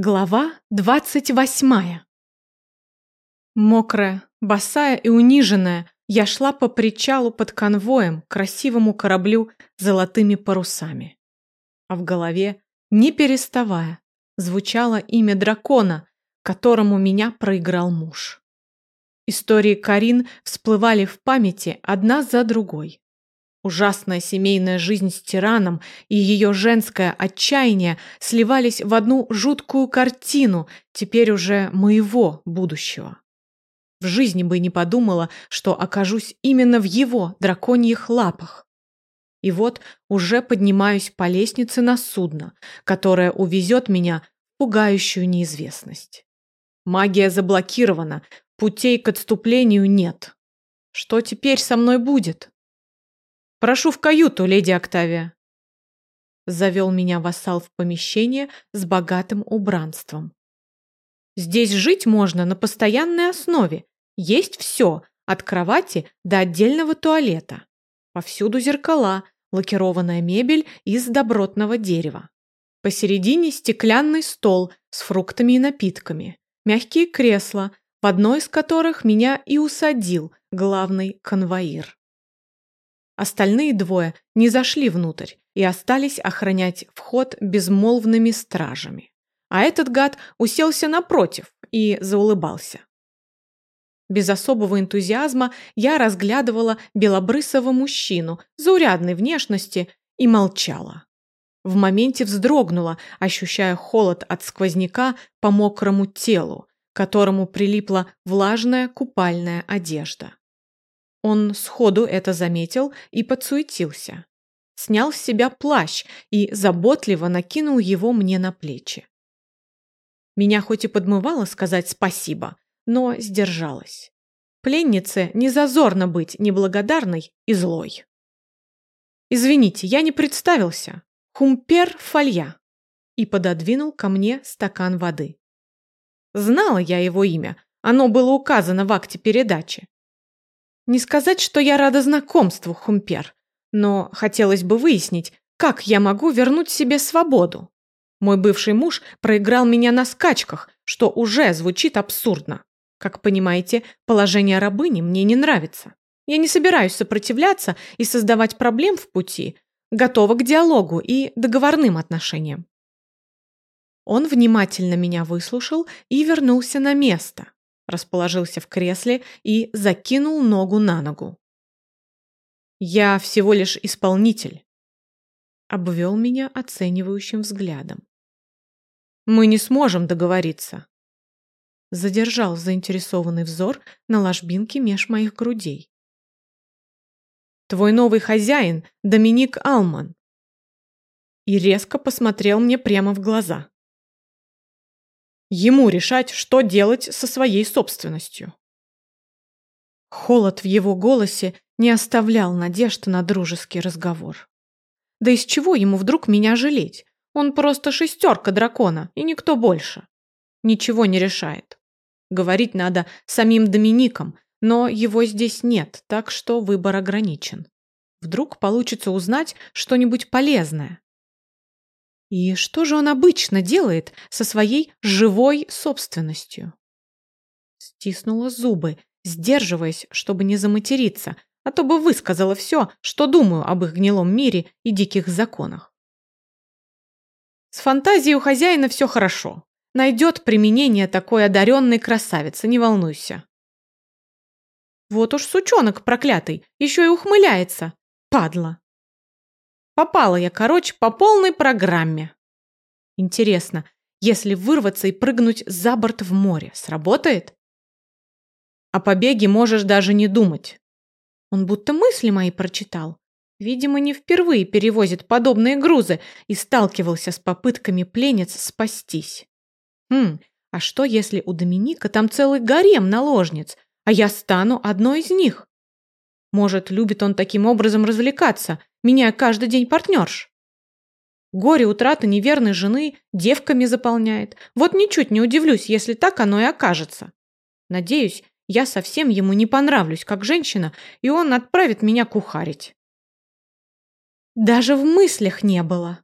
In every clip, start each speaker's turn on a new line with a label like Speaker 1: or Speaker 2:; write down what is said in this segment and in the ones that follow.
Speaker 1: Глава двадцать восьмая. Мокрая, босая и униженная, я шла по причалу под конвоем к красивому кораблю с золотыми парусами. А в голове, не переставая, звучало имя дракона, которому меня проиграл муж. Истории Карин всплывали в памяти одна за другой. Ужасная семейная жизнь с тираном и ее женское отчаяние сливались в одну жуткую картину, теперь уже моего будущего. В жизни бы не подумала, что окажусь именно в его драконьих лапах. И вот уже поднимаюсь по лестнице на судно, которое увезет меня в пугающую неизвестность. Магия заблокирована, путей к отступлению нет. Что теперь со мной будет? Прошу в каюту, леди Октавия. Завел меня вассал в помещение с богатым убранством. Здесь жить можно на постоянной основе. Есть все, от кровати до отдельного туалета. Повсюду зеркала, лакированная мебель из добротного дерева. Посередине стеклянный стол с фруктами и напитками, мягкие кресла, в одно из которых меня и усадил главный конвоир. Остальные двое не зашли внутрь и остались охранять вход безмолвными стражами. А этот гад уселся напротив и заулыбался. Без особого энтузиазма я разглядывала белобрысого мужчину заурядной внешности и молчала. В моменте вздрогнула, ощущая холод от сквозняка по мокрому телу, которому прилипла влажная купальная одежда. Он сходу это заметил и подсуетился. Снял с себя плащ и заботливо накинул его мне на плечи. Меня хоть и подмывало сказать спасибо, но сдержалась. Пленнице не зазорно быть неблагодарной и злой. «Извините, я не представился. Хумпер Фолья» и пододвинул ко мне стакан воды. Знала я его имя, оно было указано в акте передачи. Не сказать, что я рада знакомству, Хумпер, но хотелось бы выяснить, как я могу вернуть себе свободу. Мой бывший муж проиграл меня на скачках, что уже звучит абсурдно. Как понимаете, положение рабыни мне не нравится. Я не собираюсь сопротивляться и создавать проблем в пути, готова к диалогу и договорным отношениям. Он внимательно меня выслушал и вернулся на место расположился в кресле и закинул ногу на ногу. «Я всего лишь исполнитель», — обвел меня оценивающим взглядом. «Мы не сможем договориться», — задержал заинтересованный взор на ложбинке меж моих грудей. «Твой новый хозяин — Доминик Алман», и резко посмотрел мне прямо в глаза. Ему решать, что делать со своей собственностью. Холод в его голосе не оставлял надежды на дружеский разговор. Да из чего ему вдруг меня жалеть? Он просто шестерка дракона, и никто больше. Ничего не решает. Говорить надо самим Домиником, но его здесь нет, так что выбор ограничен. Вдруг получится узнать что-нибудь полезное. И что же он обычно делает со своей живой собственностью? Стиснула зубы, сдерживаясь, чтобы не заматериться, а то бы высказала все, что думаю об их гнилом мире и диких законах. С фантазией у хозяина все хорошо. Найдет применение такой одаренной красавицы, не волнуйся. Вот уж сучонок проклятый, еще и ухмыляется. Падла. Попала я, короче, по полной программе. Интересно, если вырваться и прыгнуть за борт в море, сработает? О побеге можешь даже не думать. Он будто мысли мои прочитал. Видимо, не впервые перевозит подобные грузы и сталкивался с попытками пленниц спастись. Хм, а что если у Доминика там целый гарем наложниц, а я стану одной из них? Может, любит он таким образом развлекаться, меняя каждый день партнерш? Горе утраты неверной жены девками заполняет. Вот ничуть не удивлюсь, если так оно и окажется. Надеюсь, я совсем ему не понравлюсь как женщина, и он отправит меня кухарить. Даже в мыслях не было.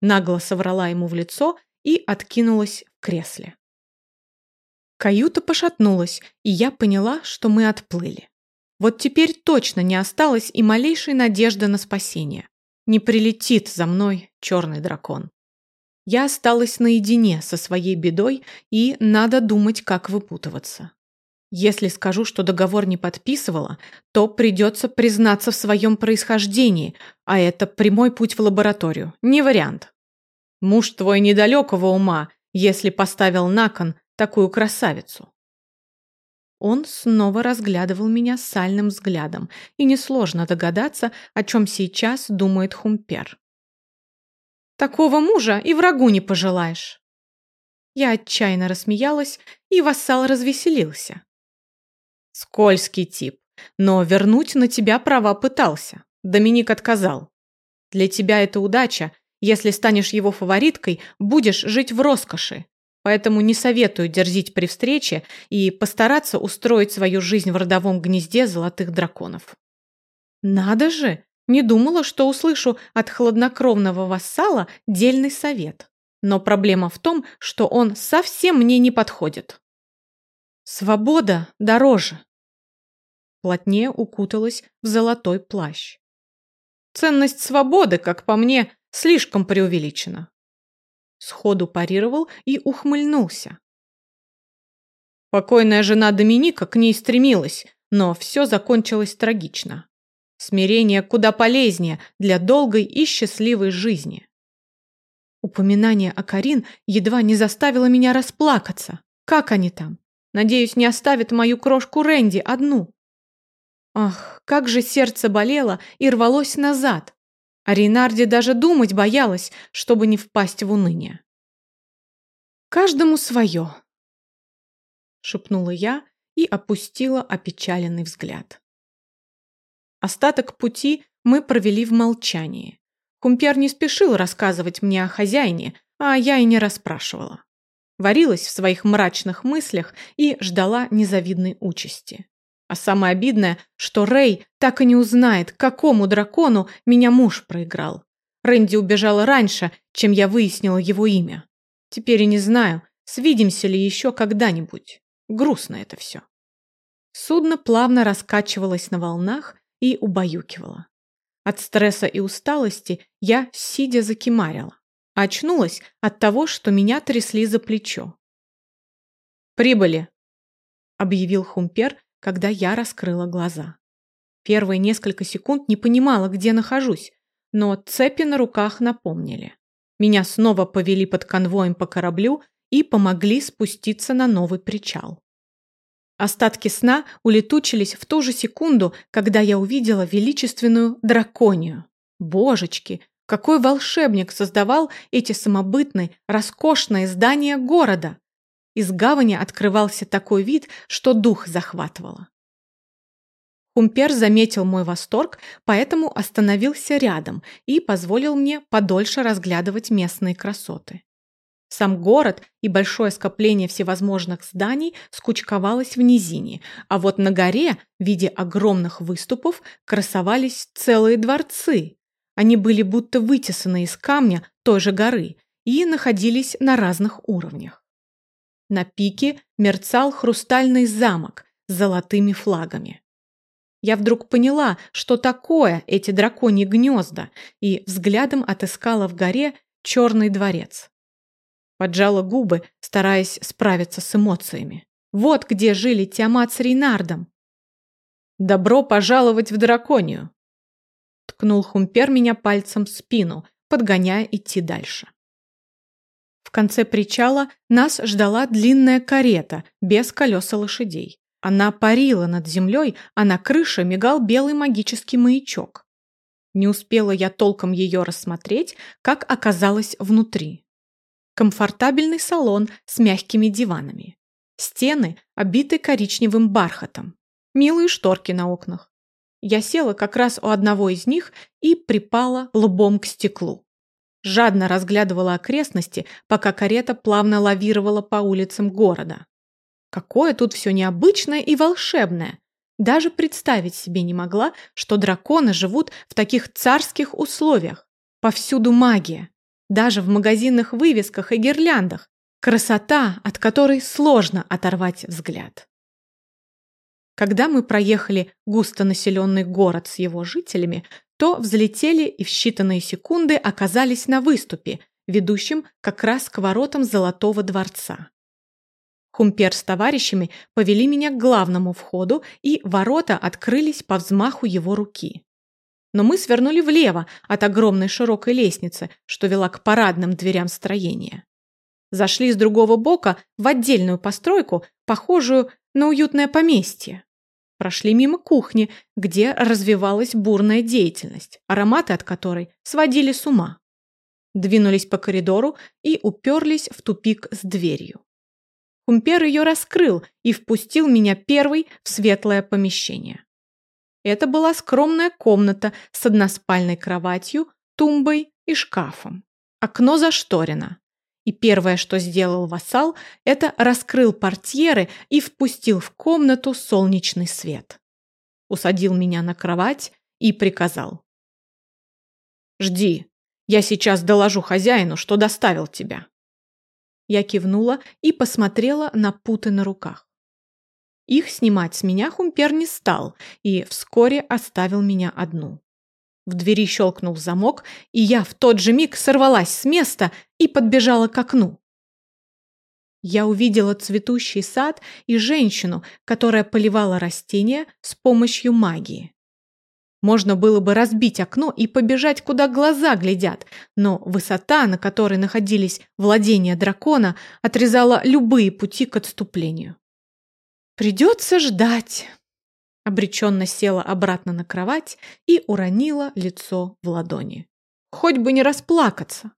Speaker 1: Нагло соврала ему в лицо и откинулась кресле. Каюта пошатнулась, и я поняла, что мы отплыли. Вот теперь точно не осталось и малейшей надежды на спасение. Не прилетит за мной черный дракон. Я осталась наедине со своей бедой, и надо думать, как выпутываться. Если скажу, что договор не подписывала, то придется признаться в своем происхождении, а это прямой путь в лабораторию. Не вариант. Муж твой недалекого ума, если поставил на кон такую красавицу. Он снова разглядывал меня сальным взглядом, и несложно догадаться, о чем сейчас думает Хумпер. «Такого мужа и врагу не пожелаешь!» Я отчаянно рассмеялась, и вассал развеселился. «Скользкий тип, но вернуть на тебя права пытался. Доминик отказал. Для тебя это удача. Если станешь его фавориткой, будешь жить в роскоши, Поэтому не советую дерзить при встрече и постараться устроить свою жизнь в родовом гнезде золотых драконов. Надо же! Не думала, что услышу от хладнокровного вассала дельный совет. Но проблема в том, что он совсем мне не подходит. Свобода дороже. Плотнее укуталась в золотой плащ. Ценность свободы, как по мне, слишком преувеличена. Сходу парировал и ухмыльнулся. Покойная жена Доминика к ней стремилась, но все закончилось трагично. Смирение куда полезнее для долгой и счастливой жизни. Упоминание о Карин едва не заставило меня расплакаться. Как они там? Надеюсь, не оставят мою крошку Рэнди одну. Ах, как же сердце болело и рвалось назад, а Рейнарде даже думать боялась, чтобы не впасть в уныние. «Каждому свое», — шепнула я и опустила опечаленный взгляд. Остаток пути мы провели в молчании. Кумпер не спешил рассказывать мне о хозяине, а я и не расспрашивала. Варилась в своих мрачных мыслях и ждала незавидной участи. А самое обидное, что Рэй так и не узнает, какому дракону меня муж проиграл. Рэнди убежала раньше, чем я выяснила его имя. Теперь и не знаю, свидимся ли еще когда-нибудь. Грустно это все. Судно плавно раскачивалось на волнах и убаюкивало. От стресса и усталости я, сидя, закимарила. Очнулась от того, что меня трясли за плечо. «Прибыли!» — объявил Хумпер, когда я раскрыла глаза. Первые несколько секунд не понимала, где нахожусь, но цепи на руках напомнили. Меня снова повели под конвоем по кораблю и помогли спуститься на новый причал. Остатки сна улетучились в ту же секунду, когда я увидела величественную драконию. Божечки, какой волшебник создавал эти самобытные, роскошные здания города! Из гавани открывался такой вид, что дух захватывало. Хумпер заметил мой восторг, поэтому остановился рядом и позволил мне подольше разглядывать местные красоты. Сам город и большое скопление всевозможных зданий скучковалось в низине, а вот на горе в виде огромных выступов красовались целые дворцы. Они были будто вытесаны из камня той же горы и находились на разных уровнях. На пике мерцал хрустальный замок с золотыми флагами. Я вдруг поняла, что такое эти драконьи гнезда, и взглядом отыскала в горе черный дворец. Поджала губы, стараясь справиться с эмоциями. Вот где жили Тиамат с Рейнардом. «Добро пожаловать в драконию!» Ткнул Хумпер меня пальцем в спину, подгоняя идти дальше. В конце причала нас ждала длинная карета без колеса лошадей. Она парила над землей, а на крыше мигал белый магический маячок. Не успела я толком ее рассмотреть, как оказалось внутри. Комфортабельный салон с мягкими диванами. Стены, обиты коричневым бархатом. Милые шторки на окнах. Я села как раз у одного из них и припала лбом к стеклу жадно разглядывала окрестности, пока карета плавно лавировала по улицам города. Какое тут все необычное и волшебное! Даже представить себе не могла, что драконы живут в таких царских условиях. Повсюду магия. Даже в магазинных вывесках и гирляндах. Красота, от которой сложно оторвать взгляд. Когда мы проехали густонаселенный город с его жителями, то взлетели и в считанные секунды оказались на выступе, ведущем как раз к воротам Золотого дворца. Хумпер с товарищами повели меня к главному входу, и ворота открылись по взмаху его руки. Но мы свернули влево от огромной широкой лестницы, что вела к парадным дверям строения. Зашли с другого бока в отдельную постройку, похожую на уютное поместье. Прошли мимо кухни, где развивалась бурная деятельность, ароматы от которой сводили с ума. Двинулись по коридору и уперлись в тупик с дверью. Кумпер ее раскрыл и впустил меня первый в светлое помещение. Это была скромная комната с односпальной кроватью, тумбой и шкафом. Окно зашторено. И первое, что сделал вассал, это раскрыл портьеры и впустил в комнату солнечный свет. Усадил меня на кровать и приказал. «Жди, я сейчас доложу хозяину, что доставил тебя». Я кивнула и посмотрела на путы на руках. Их снимать с меня Хумпер не стал и вскоре оставил меня одну. В двери щелкнул замок, и я в тот же миг сорвалась с места и подбежала к окну. Я увидела цветущий сад и женщину, которая поливала растения с помощью магии. Можно было бы разбить окно и побежать, куда глаза глядят, но высота, на которой находились владения дракона, отрезала любые пути к отступлению. «Придется ждать», обреченно села обратно на кровать и уронила лицо в ладони. Хоть бы не расплакаться.